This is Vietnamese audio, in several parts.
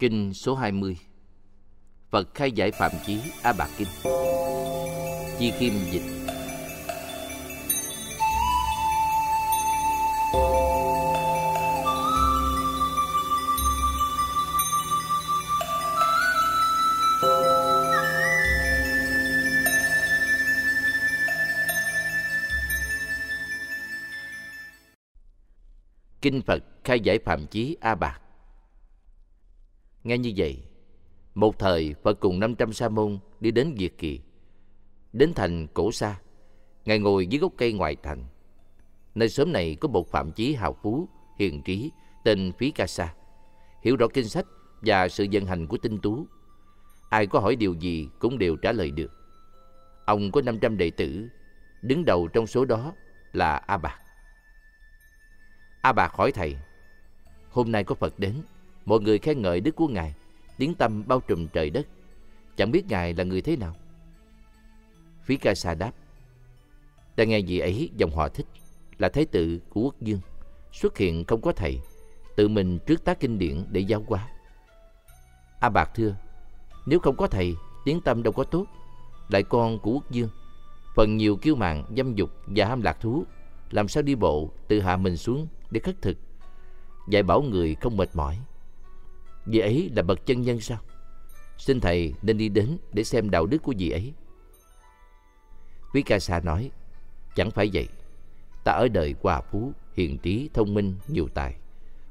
Kinh số 20 Phật khai giải phạm chí A Bạc Kinh Chi Kim dịch. Kinh Phật khai giải phạm chí A Bạc Nghe như vậy, một thời Phật cùng 500 sa môn đi đến Diệt Kỳ. Đến thành Cổ Sa, Ngài ngồi dưới gốc cây ngoài thành. Nơi xóm này có một phạm chí hào phú, hiền trí, tên Phí Ca Sa. Hiểu rõ kinh sách và sự vận hành của tinh tú. Ai có hỏi điều gì cũng đều trả lời được. Ông có 500 đệ tử, đứng đầu trong số đó là A Bạc. A Bạc hỏi thầy, hôm nay có Phật đến, mọi người khen ngợi đức của Ngài, tiếng tâm bao trùm trời đất. Chẳng biết Ngài là người thế nào? Phí ca sa đáp, ta nghe gì ấy dòng họ thích, là thái tử của quốc dương, xuất hiện không có thầy, tự mình trước tác kinh điển để giáo hóa. A Bạc thưa, nếu không có thầy, tiếng tâm đâu có tốt, lại con của quốc dương, phần nhiều kiêu mạn, dâm dục và ham lạc thú, làm sao đi bộ từ hạ mình xuống để khất thực, dạy bảo người không mệt mỏi. Vị ấy là bậc chân nhân sao? Xin thầy nên đi đến để xem đạo đức của vị ấy. Quý ca sa nói, chẳng phải vậy. Ta ở đời hòa phú, hiền trí, thông minh, nhiều tài.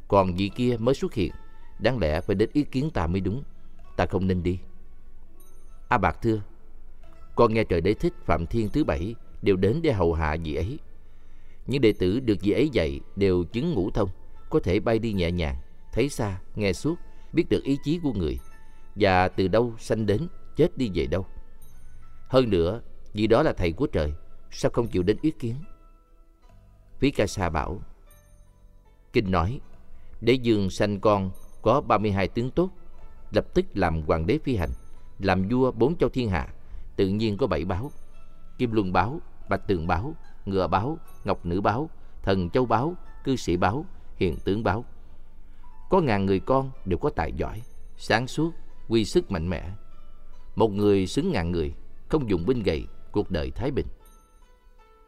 Còn vị kia mới xuất hiện, đáng lẽ phải đến ý kiến ta mới đúng. Ta không nên đi. A Bạc thưa, con nghe trời đế thích Phạm Thiên thứ bảy đều đến để hầu hạ vị ấy. Những đệ tử được vị ấy dạy đều chứng ngũ thông, có thể bay đi nhẹ nhàng, thấy xa, nghe suốt, biết được ý chí của người và từ đâu sanh đến, chết đi về đâu. Hơn nữa, vì đó là thầy của trời, sao không chịu đến ý kiến? Phí Ca Sa bảo, Kinh nói, đế dương sanh con có 32 tướng tốt, lập tức làm hoàng đế phi hành, làm vua bốn châu thiên hạ, tự nhiên có bảy báo. Kim Luân báo, Bạch Tường báo, Ngựa báo, Ngọc Nữ báo, Thần Châu báo, Cư sĩ báo, Hiền tướng báo. Có ngàn người con đều có tài giỏi, sáng suốt, quy sức mạnh mẽ. Một người xứng ngàn người, không dùng binh gậy, cuộc đời thái bình.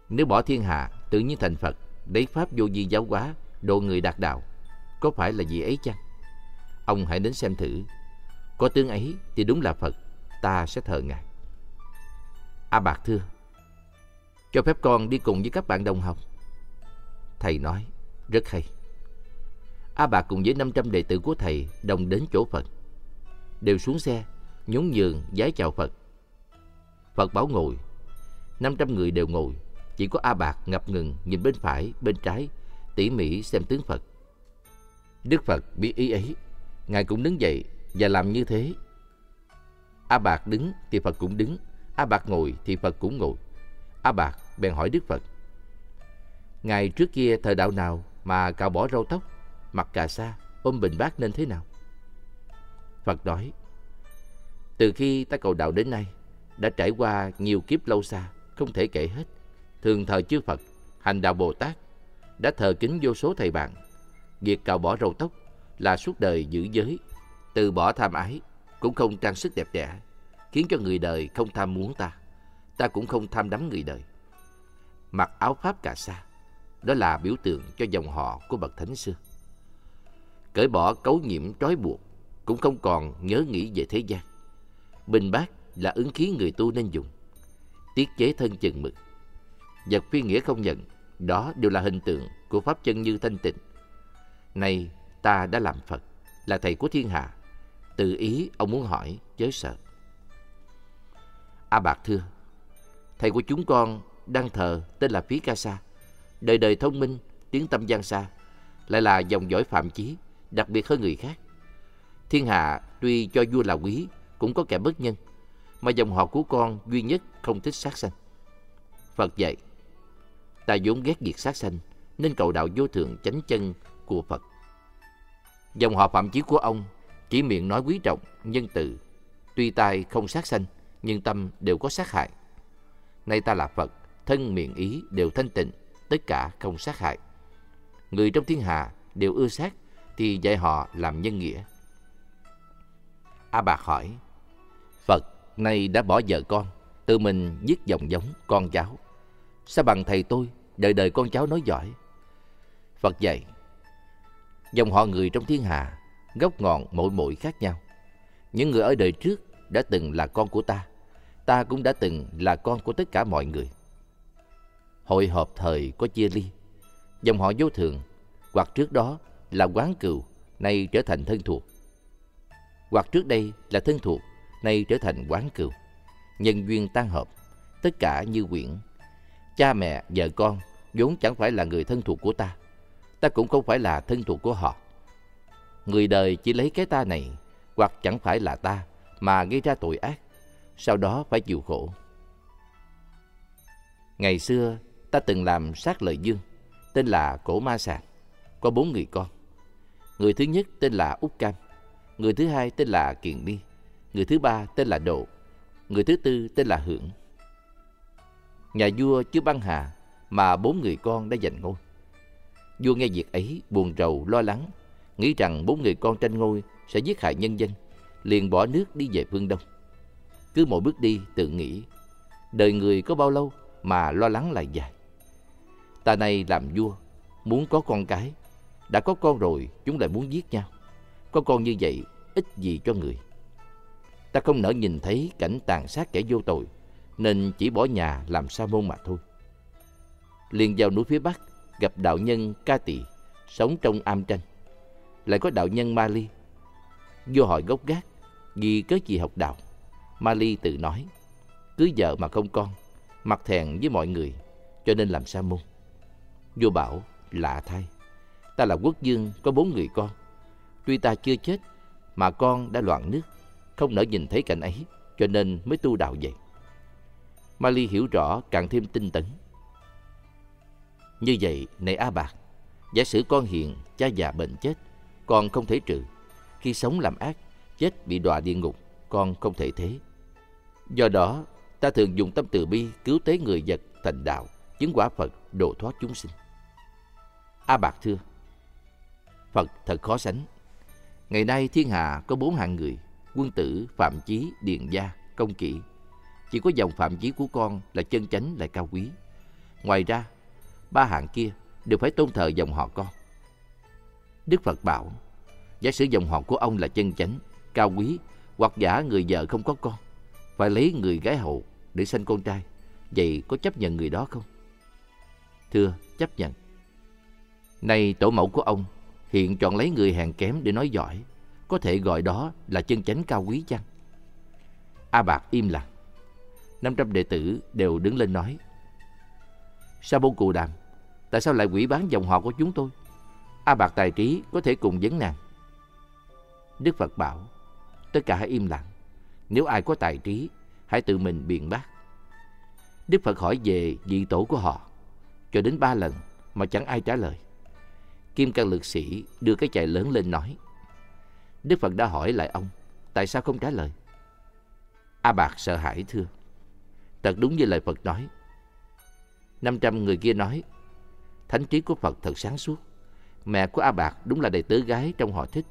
Nếu bỏ thiên hạ, tự nhiên thành Phật, lấy pháp vô vi giáo hóa, độ người đạt đạo, có phải là gì ấy chăng? Ông hãy đến xem thử. Có tướng ấy thì đúng là Phật, ta sẽ thờ Ngài. A Bạc thưa, cho phép con đi cùng với các bạn đồng học. Thầy nói, rất hay. A Bạc cùng với 500 đệ tử của thầy đồng đến chỗ Phật. Đều xuống xe, nhún nhường, giái chào Phật. Phật bảo ngồi. 500 người đều ngồi. Chỉ có A Bạc ngập ngừng nhìn bên phải, bên trái, tỉ mỉ xem tướng Phật. Đức Phật biết ý ấy. Ngài cũng đứng dậy và làm như thế. A Bạc đứng thì Phật cũng đứng. A Bạc ngồi thì Phật cũng ngồi. A Bạc bèn hỏi Đức Phật. Ngài trước kia thời đạo nào mà cạo bỏ râu tóc, mặc cà sa, ôm bình bát nên thế nào? Phật nói, từ khi ta cầu đạo đến nay, đã trải qua nhiều kiếp lâu xa, không thể kể hết. Thường thờ chư Phật, hành đạo Bồ Tát, đã thờ kính vô số thầy bạn. Việc cạo bỏ râu tóc là suốt đời giữ giới, từ bỏ tham ái, cũng không trang sức đẹp đẽ, khiến cho người đời không tham muốn ta. Ta cũng không tham đắm người đời. Mặc áo pháp cà sa, đó là biểu tượng cho dòng họ của bậc thánh xưa. Cởi bỏ cấu nhiễm trói buộc, cũng không còn nhớ nghĩ về thế gian. Bình bát là ứng khí người tu nên dùng. Tiết chế thân chừng mực. Vật phi nghĩa không nhận, đó đều là hình tượng của Pháp chân như thanh tịnh. Này, ta đã làm Phật, là thầy của thiên hạ. Tự ý ông muốn hỏi, chớ sợ. A Bạc thưa, thầy của chúng con đang thờ tên là Phí Ca Sa. Đời đời thông minh, tiếng tâm gian xa, lại là dòng dõi phạm chí, đặc biệt hơn người khác. Thiên hạ tuy cho vua là quý, cũng có kẻ bất nhân, mà dòng họ của con duy nhất không thích sát sanh. Phật dạy, ta vốn ghét việc sát sanh, nên cầu đạo vô thượng chánh chân của Phật. Dòng họ phạm chí của ông chỉ miệng nói quý trọng, nhân từ, tuy tai không sát sanh, nhưng tâm đều có sát hại. Nay ta là Phật, thân miệng ý đều thanh tịnh, tất cả không sát hại. Người trong thiên hạ đều ưa sát thì dạy họ làm nhân nghĩa. A Bạc hỏi, Phật nay đã bỏ vợ con, tự mình giết dòng giống con cháu. Sao bằng thầy tôi, đời đời con cháu nói giỏi? Phật dạy, dòng họ người trong thiên hạ, gốc ngọn mỗi mỗi khác nhau. Những người ở đời trước đã từng là con của ta, ta cũng đã từng là con của tất cả mọi người. Hội họp thời có chia ly, dòng họ vô thường, hoặc trước đó là quán cừu, nay trở thành thân thuộc. Hoặc trước đây là thân thuộc, nay trở thành quán cừu. Nhân duyên tan hợp, tất cả như quyển. Cha mẹ, vợ con vốn chẳng phải là người thân thuộc của ta. Ta cũng không phải là thân thuộc của họ. Người đời chỉ lấy cái ta này, hoặc chẳng phải là ta, mà gây ra tội ác, sau đó phải chịu khổ. Ngày xưa, ta từng làm sát lợi dương, tên là Cổ Ma Sàng, có bốn người con. Người thứ nhất tên là Úc Cam, người thứ hai tên là Kiền Ni, người thứ ba tên là Độ, người thứ tư tên là Hưởng. Nhà vua chưa băng hà mà bốn người con đã giành ngôi. Vua nghe việc ấy buồn rầu lo lắng, nghĩ rằng bốn người con tranh ngôi sẽ giết hại nhân dân, liền bỏ nước đi về phương Đông. Cứ mỗi bước đi tự nghĩ, đời người có bao lâu mà lo lắng lại dài. Ta này làm vua, muốn có con cái, đã có con rồi chúng lại muốn giết nhau. Có con như vậy ích gì cho người. Ta không nỡ nhìn thấy cảnh tàn sát kẻ vô tội, nên chỉ bỏ nhà làm sa môn mà thôi. Liền vào núi phía Bắc, gặp đạo nhân Ca Tỳ sống trong am tranh. Lại có đạo nhân Ma Ly. Vô hỏi gốc gác, vì cớ gì học đạo. Ma Ly tự nói, cưới vợ mà không con, mặt thẹn với mọi người, cho nên làm sa môn. Vua bảo, lạ thay, ta là quốc dương có bốn người con. Tuy ta chưa chết, mà con đã loạn nước, không nỡ nhìn thấy cảnh ấy, cho nên mới tu đạo vậy. Ma hiểu rõ càng thêm tinh tấn. Như vậy, này A Bạc, giả sử con hiền, cha già bệnh chết, con không thể trừ. Khi sống làm ác, chết bị đọa địa ngục, con không thể thế. Do đó, ta thường dùng tâm từ bi cứu tế người vật thành đạo, chứng quả Phật, độ thoát chúng sinh. A Bạc thưa, Phật thật khó sánh. Ngày nay thiên hạ có bốn hạng người, quân tử, phạm chí, điền gia, công kỵ. Chỉ có dòng phạm chí của con là chân chánh lại cao quý. Ngoài ra, ba hạng kia đều phải tôn thờ dòng họ con. Đức Phật bảo, giả sử dòng họ của ông là chân chánh, cao quý, hoặc giả người vợ không có con, phải lấy người gái hậu để sinh con trai. Vậy có chấp nhận người đó không? Thưa, chấp nhận. Nay tổ mẫu của ông hiện chọn lấy người hèn kém để nói giỏi, có thể gọi đó là chân chánh cao quý chăng? A Bạc im lặng. năm trăm đệ tử đều đứng lên nói. Sa bô cù đàm, tại sao lại quỷ bán dòng họ của chúng tôi? A Bạc tài trí có thể cùng vấn nàng. Đức Phật bảo, tất cả hãy im lặng. Nếu ai có tài trí, hãy tự mình biện bác. Đức Phật hỏi về vị tổ của họ, cho đến ba lần mà chẳng ai trả lời. Kim Cang Lực Sĩ đưa cái chày lớn lên nói. Đức Phật đã hỏi lại ông, tại sao không trả lời? A Bạc sợ hãi thưa. Thật đúng như lời Phật nói. năm trăm người kia nói, thánh trí của Phật thật sáng suốt. Mẹ của A Bạc đúng là đầy tớ gái trong họ thích.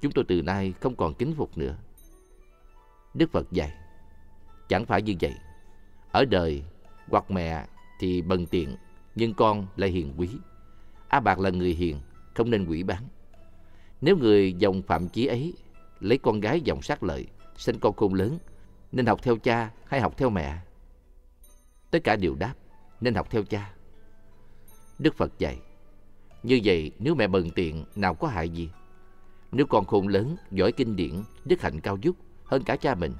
Chúng tôi từ nay không còn kính phục nữa. Đức Phật dạy, chẳng phải như vậy. Ở đời, hoặc mẹ thì bần tiện, nhưng con lại hiền quý. A Bạc là người hiền, không nên quỷ bán. Nếu người dòng phạm chí ấy lấy con gái dòng sát lợi, sinh con khôn lớn, nên học theo cha hay học theo mẹ? Tất cả đều đáp, nên học theo cha. Đức Phật dạy, như vậy nếu mẹ bần tiện nào có hại gì? Nếu con khôn lớn, giỏi kinh điển, đức hạnh cao dúc hơn cả cha mình,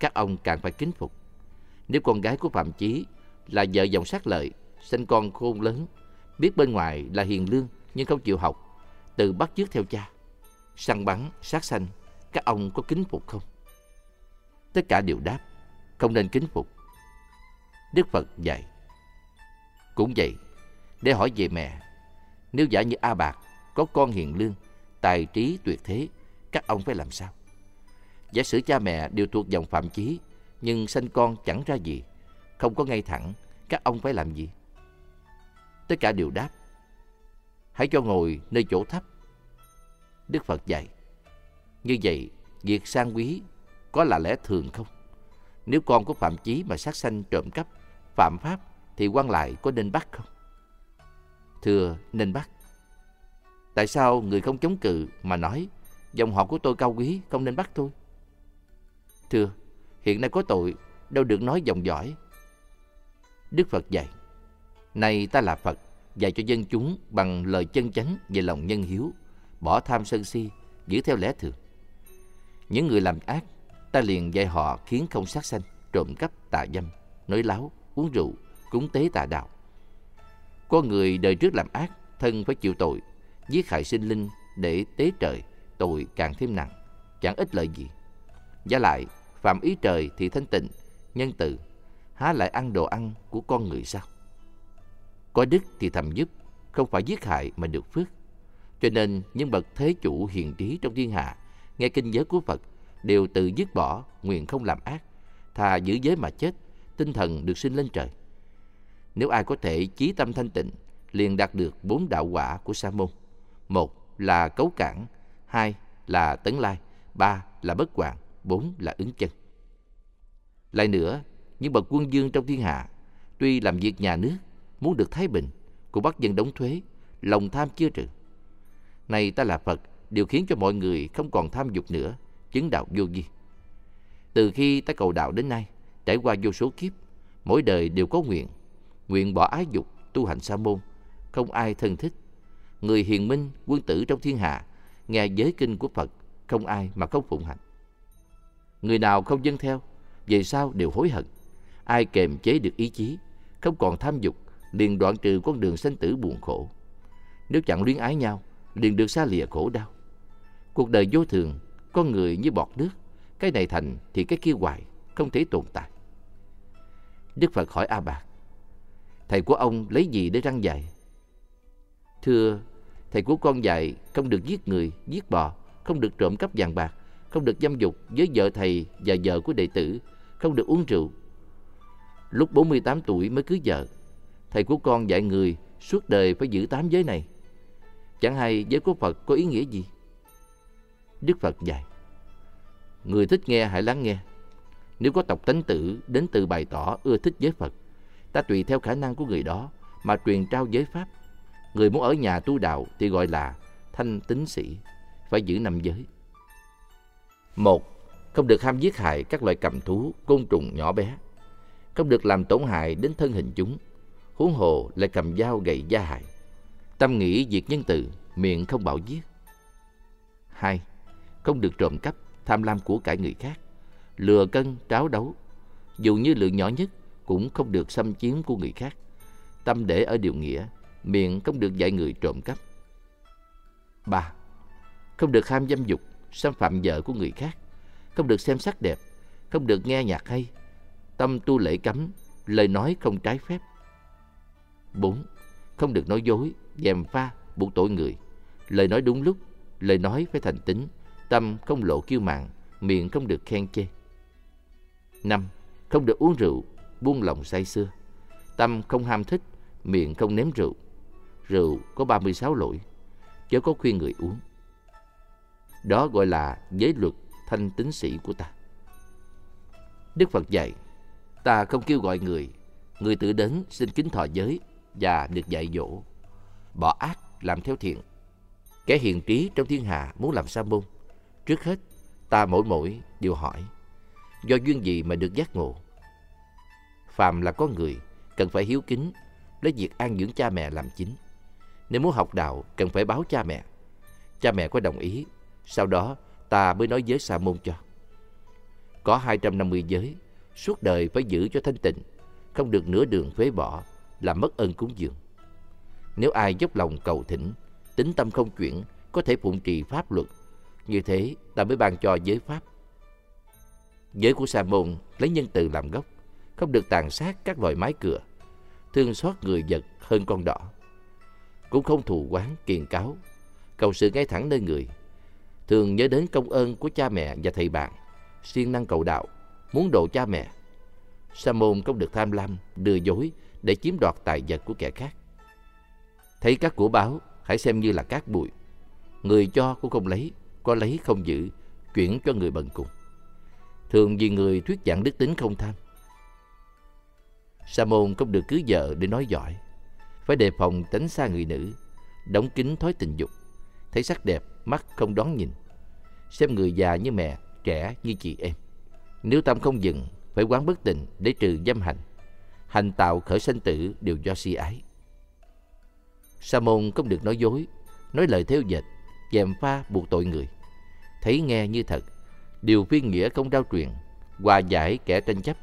các ông càng phải kính phục. Nếu con gái của Phạm Chí là vợ dòng sát lợi, sinh con khôn lớn, biết bên ngoài là hiền lương nhưng không chịu học, từ bắt chước theo cha, săn bắn, sát sanh, các ông có kính phục không? Tất cả đều đáp, không nên kính phục. Đức Phật dạy. Cũng vậy, để hỏi về mẹ, nếu giả như A Bạc có con hiền lương, tài trí tuyệt thế, các ông phải làm sao? Giả sử cha mẹ đều thuộc dòng phạm chí, nhưng sanh con chẳng ra gì, không có ngay thẳng, các ông phải làm gì? Tất cả đều đáp. Hãy cho ngồi nơi chỗ thấp. Đức Phật dạy. Như vậy, việc sang quý có là lẽ thường không? Nếu con có Phạm Chí mà sát sanh trộm cắp, phạm pháp, thì quan lại có nên bắt không? Thưa, nên bắt. Tại sao người không chống cự mà nói dòng họ của tôi cao quý, không nên bắt tôi? Thưa, hiện nay có tội, đâu được nói dòng giỏi Đức Phật dạy, này ta là Phật, dạy cho dân chúng bằng lời chân chánh về lòng nhân hiếu, bỏ tham sân si, giữ theo lẽ thường. Những người làm ác, ta liền dạy họ khiến không sát sanh, trộm cắp, tà dâm, nói láo, uống rượu, cúng tế tà đạo. Có người đời trước làm ác, thân phải chịu tội, giết hại sinh linh để tế trời, tội càng thêm nặng, chẳng ích lợi gì. Giá lại, phạm ý trời thì thanh tịnh, nhân từ, há lại ăn đồ ăn của con người sao? Có đức thì thầm giúp, không phải giết hại mà được phước. Cho nên những bậc thế chủ hiền trí trong thiên hạ, nghe kinh giới của Phật, đều tự dứt bỏ, nguyện không làm ác, thà giữ giới mà chết, tinh thần được sinh lên trời. Nếu ai có thể chí tâm thanh tịnh, liền đạt được bốn đạo quả của Sa môn. Một là cấu cản, hai là tấn lai, ba là bất quản bốn là ứng chân. Lại nữa, những bậc quân dương trong thiên hạ, tuy làm việc nhà nước, muốn được thái bình, của bắt dân đóng thuế, lòng tham chưa trừ. nay ta là Phật, điều khiến cho mọi người không còn tham dục nữa, chứng đạo vô vi. Từ khi ta cầu đạo đến nay, trải qua vô số kiếp, mỗi đời đều có nguyện, nguyện bỏ ái dục, tu hành sa môn, không ai thân thích. Người hiền minh, quân tử trong thiên hạ, nghe giới kinh của Phật, không ai mà không phụng hành. Người nào không dân theo, về sau đều hối hận. Ai kềm chế được ý chí, không còn tham dục, liền đoạn trừ con đường sanh tử buồn khổ. Nếu chẳng luyến ái nhau, liền được xa lìa khổ đau. Cuộc đời vô thường, con người như bọt nước, cái này thành thì cái kia hoài, không thể tồn tại. Đức Phật hỏi A Bạc, thầy của ông lấy gì để răng dạy? Thưa, thầy của con dạy không được giết người, giết bò, không được trộm cắp vàng bạc, không được dâm dục với vợ thầy và vợ của đệ tử, không được uống rượu. Lúc 48 tuổi mới cưới vợ, thầy của con dạy người suốt đời phải giữ tám giới này. Chẳng hay giới của Phật có ý nghĩa gì? Đức Phật dạy, người thích nghe hãy lắng nghe. Nếu có tộc tánh tử đến từ bày tỏ ưa thích giới Phật, ta tùy theo khả năng của người đó mà truyền trao giới Pháp. Người muốn ở nhà tu đạo thì gọi là thanh tín sĩ, phải giữ năm giới. Một, không được ham giết hại các loài cầm thú, côn trùng nhỏ bé. Không được làm tổn hại đến thân hình chúng, huống hồ lại cầm dao gậy gia hại. Tâm nghĩ diệt nhân từ, miệng không bảo giết. Hai, không được trộm cắp, tham lam của cải người khác, lừa cân, tráo đấu. Dù như lượng nhỏ nhất, cũng không được xâm chiếm của người khác. Tâm để ở điều nghĩa, miệng không được dạy người trộm cắp. Ba, không được ham dâm dục, xâm phạm vợ của người khác, không được xem sắc đẹp, không được nghe nhạc hay, tâm tu lễ cấm, lời nói không trái phép. 4. Không được nói dối, dèm pha, buộc tội người, lời nói đúng lúc, lời nói phải thành tính, tâm không lộ kiêu mạn, miệng không được khen chê. 5. Không được uống rượu, buông lòng say xưa, tâm không ham thích, miệng không nếm rượu. Rượu có 36 lỗi, chớ có khuyên người uống. Đó gọi là giới luật thanh tính sĩ của ta. Đức Phật dạy, ta không kêu gọi người, người tự đến xin kính thọ giới và được dạy dỗ. Bỏ ác, làm theo thiện. Kẻ hiền trí trong thiên hạ muốn làm sa môn. Trước hết, ta mỗi mỗi đều hỏi, do duyên gì mà được giác ngộ? Phàm là có người, cần phải hiếu kính, lấy việc an dưỡng cha mẹ làm chính. Nếu muốn học đạo, cần phải báo cha mẹ. Cha mẹ có đồng ý sau đó ta mới nói giới sa môn cho. Có 250 giới, suốt đời phải giữ cho thanh tịnh, không được nửa đường phế bỏ, là mất ơn cúng dường. Nếu ai dốc lòng cầu thỉnh, tính tâm không chuyển, có thể phụng trì pháp luật, như thế ta mới ban cho giới pháp. Giới của sa môn lấy nhân từ làm gốc, không được tàn sát các loài mái cửa, thương xót người vật hơn con đỏ. Cũng không thù quán kiền cáo, cầu sự ngay thẳng nơi người, thường nhớ đến công ơn của cha mẹ và thầy bạn, siêng năng cầu đạo, muốn độ cha mẹ. Sa môn không được tham lam, đưa dối để chiếm đoạt tài vật của kẻ khác. Thấy các của báo, hãy xem như là cát bụi. Người cho cũng không lấy, có lấy không giữ, chuyển cho người bần cùng. Thường vì người thuyết giảng đức tính không tham. Sa môn không được cưới vợ để nói giỏi. Phải đề phòng tránh xa người nữ, đóng kín thói tình dục, thấy sắc đẹp, mắt không đón nhìn. Xem người già như mẹ, trẻ như chị em. Nếu tâm không dừng, phải quán bất tình để trừ dâm hành. Hành tạo khởi sanh tử đều do si ái. Sa môn không được nói dối, nói lời theo dệt, dèm pha buộc tội người. Thấy nghe như thật, điều viên nghĩa không đao truyền, hòa giải kẻ tranh chấp,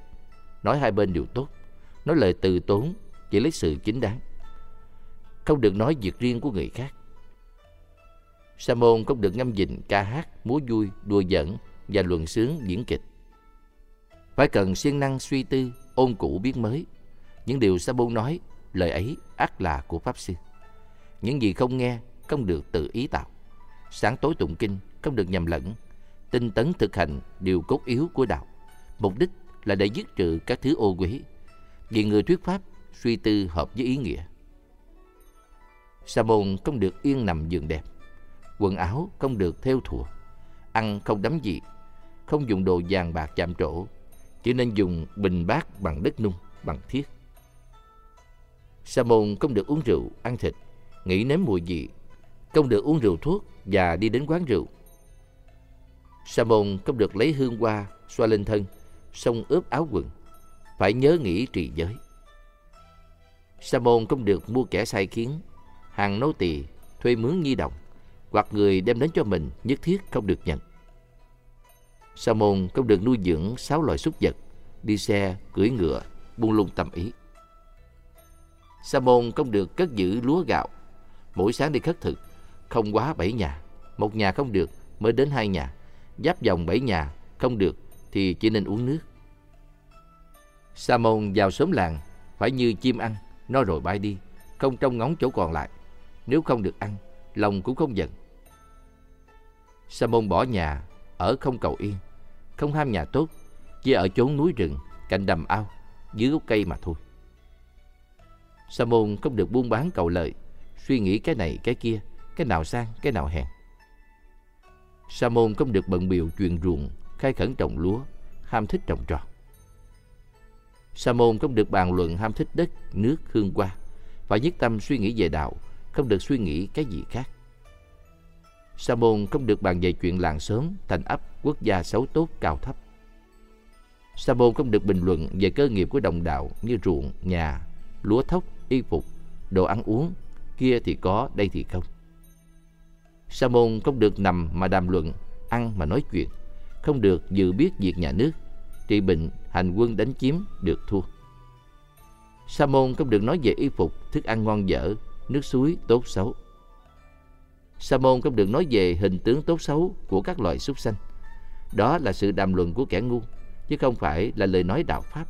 nói hai bên đều tốt, nói lời từ tốn, chỉ lấy sự chính đáng. Không được nói việc riêng của người khác. Sa môn không được ngâm dình, ca hát, múa vui, đùa giỡn và luận sướng diễn kịch. Phải cần siêng năng suy tư, ôn cũ biết mới. Những điều Sa môn nói, lời ấy ắt là của Pháp Sư. Những gì không nghe, không được tự ý tạo. Sáng tối tụng kinh, không được nhầm lẫn. Tinh tấn thực hành điều cốt yếu của đạo. Mục đích là để dứt trừ các thứ ô quế. Vì người thuyết Pháp suy tư hợp với ý nghĩa. Sa môn không được yên nằm giường đẹp. Quần áo không được theo thùa. Ăn không đắm dị. Không dùng đồ vàng bạc chạm trổ. Chỉ nên dùng bình bát bằng đất nung, bằng thiết. Sa môn không được uống rượu, ăn thịt, nghĩ nếm mùi vị, không được uống rượu thuốc và đi đến quán rượu. Sa môn không được lấy hương hoa xoa lên thân, xong ướp áo quần, phải nhớ nghĩ trì giới. Sa môn không được mua kẻ sai khiến, hàng nô tỳ, thuê mướn nhi đồng, hoặc người đem đến cho mình nhất thiết không được nhận. Sa môn không được nuôi dưỡng sáu loài súc vật, đi xe, cưỡi ngựa, buông lung tâm ý. Sa môn không được cất giữ lúa gạo, mỗi sáng đi khất thực, không quá bảy nhà, một nhà không được mới đến hai nhà, giáp vòng bảy nhà không được thì chỉ nên uống nước. Sa môn vào sớm làng phải như chim ăn, nó rồi bay đi, không trông ngóng chỗ còn lại. Nếu không được ăn, lòng cũng không giận. Sa môn bỏ nhà, ở không cầu yên, không ham nhà tốt, chỉ ở chốn núi rừng, cạnh đầm ao, dưới gốc cây mà thôi. Sa môn không được buôn bán cầu lợi, suy nghĩ cái này cái kia, cái nào sang, cái nào hèn. Sa môn không được bận biểu chuyện ruộng, khai khẩn trồng lúa, ham thích trồng trọt. Sa môn không được bàn luận ham thích đất, nước, hương hoa, và nhất tâm suy nghĩ về đạo, không được suy nghĩ cái gì khác. Sa môn không được bàn về chuyện làng xóm, thành ấp, quốc gia xấu tốt, cao thấp. Sa môn không được bình luận về cơ nghiệp của đồng đạo như ruộng, nhà, lúa thóc, y phục, đồ ăn uống, kia thì có, đây thì không. Sa môn không được nằm mà đàm luận, ăn mà nói chuyện, không được dự biết việc nhà nước, trị bệnh, hành quân đánh chiếm, được thua. Sa môn không được nói về y phục, thức ăn ngon dở, nước suối tốt xấu. Sa môn không được nói về hình tướng tốt xấu của các loài súc sanh. Đó là sự đàm luận của kẻ ngu, chứ không phải là lời nói đạo pháp.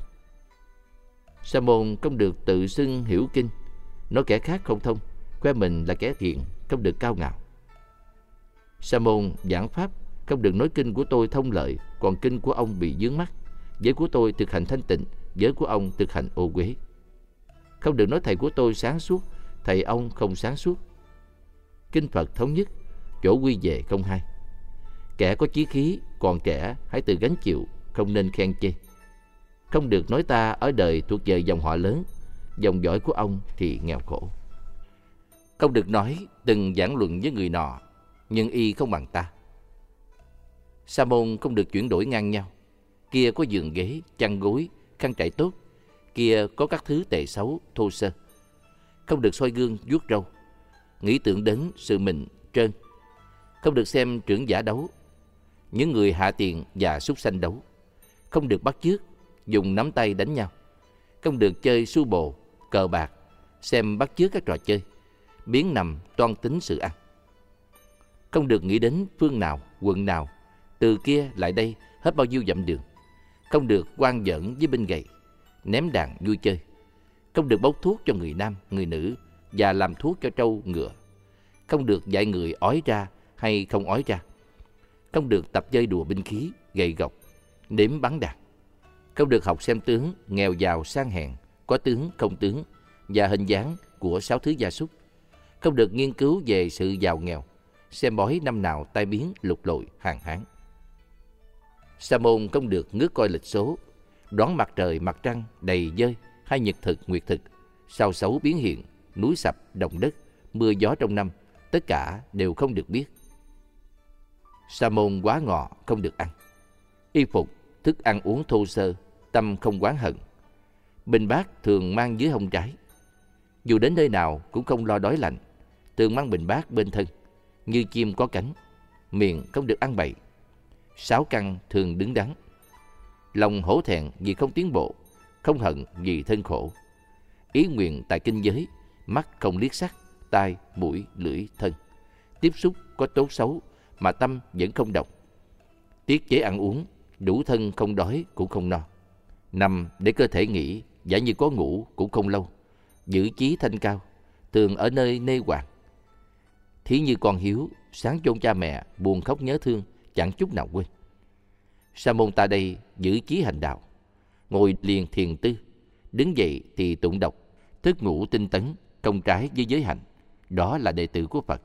Sa môn không được tự xưng hiểu kinh, nói kẻ khác không thông, khoe mình là kẻ thiện, không được cao ngạo. Sa môn giảng pháp không được nói kinh của tôi thông lợi, còn kinh của ông bị dướng mắt. Giới của tôi thực hành thanh tịnh, giới của ông thực hành ô quế. Không được nói thầy của tôi sáng suốt, thầy ông không sáng suốt. Kinh Phật thống nhất, chỗ quy về không hai. Kẻ có chí khí, còn trẻ hãy tự gánh chịu, không nên khen chê. Không được nói ta ở đời thuộc về dòng họ lớn, dòng dõi của ông thì nghèo khổ. Không được nói từng giảng luận với người nọ, nhưng y không bằng ta. Sa môn không được chuyển đổi ngang nhau. Kia có giường ghế, chăn gối, khăn trải tốt. Kia có các thứ tệ xấu, thô sơ. Không được soi gương, vuốt râu. Nghĩ tưởng đến sự mình, trơn. Không được xem trưởng giả đấu. Những người hạ tiền và súc sanh đấu. Không được bắt chước, dùng nắm tay đánh nhau. Không được chơi su bồ, cờ bạc, xem bắt chước các trò chơi. Biến nằm toan tính sự ăn. Không được nghĩ đến phương nào, quận nào, từ kia lại đây hết bao nhiêu dặm đường. Không được quan dẫn với binh gậy ném đàn vui chơi. Không được bốc thuốc cho người nam, người nữ và làm thuốc cho trâu, ngựa. Không được dạy người ói ra hay không ói ra. Không được tập chơi đùa binh khí, gậy gộc, nếm bắn đạn. Không được học xem tướng, nghèo giàu sang hèn, có tướng, không tướng và hình dáng của sáu thứ gia súc. Không được nghiên cứu về sự giàu nghèo, xem bói năm nào tai biến lục lội hàng hán. Sa môn không được ngước coi lịch số, đoán mặt trời mặt trăng đầy dơi hay nhật thực nguyệt thực, sao xấu biến hiện, núi sập động đất, mưa gió trong năm, tất cả đều không được biết. Sa môn quá ngọ không được ăn. Y phục, thức ăn uống thô sơ, tâm không quán hận. Bình bát thường mang dưới hông trái. Dù đến nơi nào cũng không lo đói lạnh, thường mang bình bát bên thân, như chim có cánh, miệng không được ăn bậy. Sáu căn thường đứng đắn. Lòng hổ thẹn vì không tiến bộ, không hận vì thân khổ. Ý nguyện tại kinh giới, mắt không liếc sắc, tai, mũi, lưỡi, thân. Tiếp xúc có tốt xấu mà tâm vẫn không độc. Tiết chế ăn uống, đủ thân không đói cũng không no. Nằm để cơ thể nghỉ, giả như có ngủ cũng không lâu. Giữ chí thanh cao, thường ở nơi nê hoàng. Thí như con hiếu, sáng chôn cha mẹ, buồn khóc nhớ thương, chẳng chút nào quên. Sa môn ta đây giữ chí hành đạo, ngồi liền thiền tư, đứng dậy thì tụng đọc, thức ngủ tinh tấn, công trái với giới hạnh. Đó là đệ tử của Phật.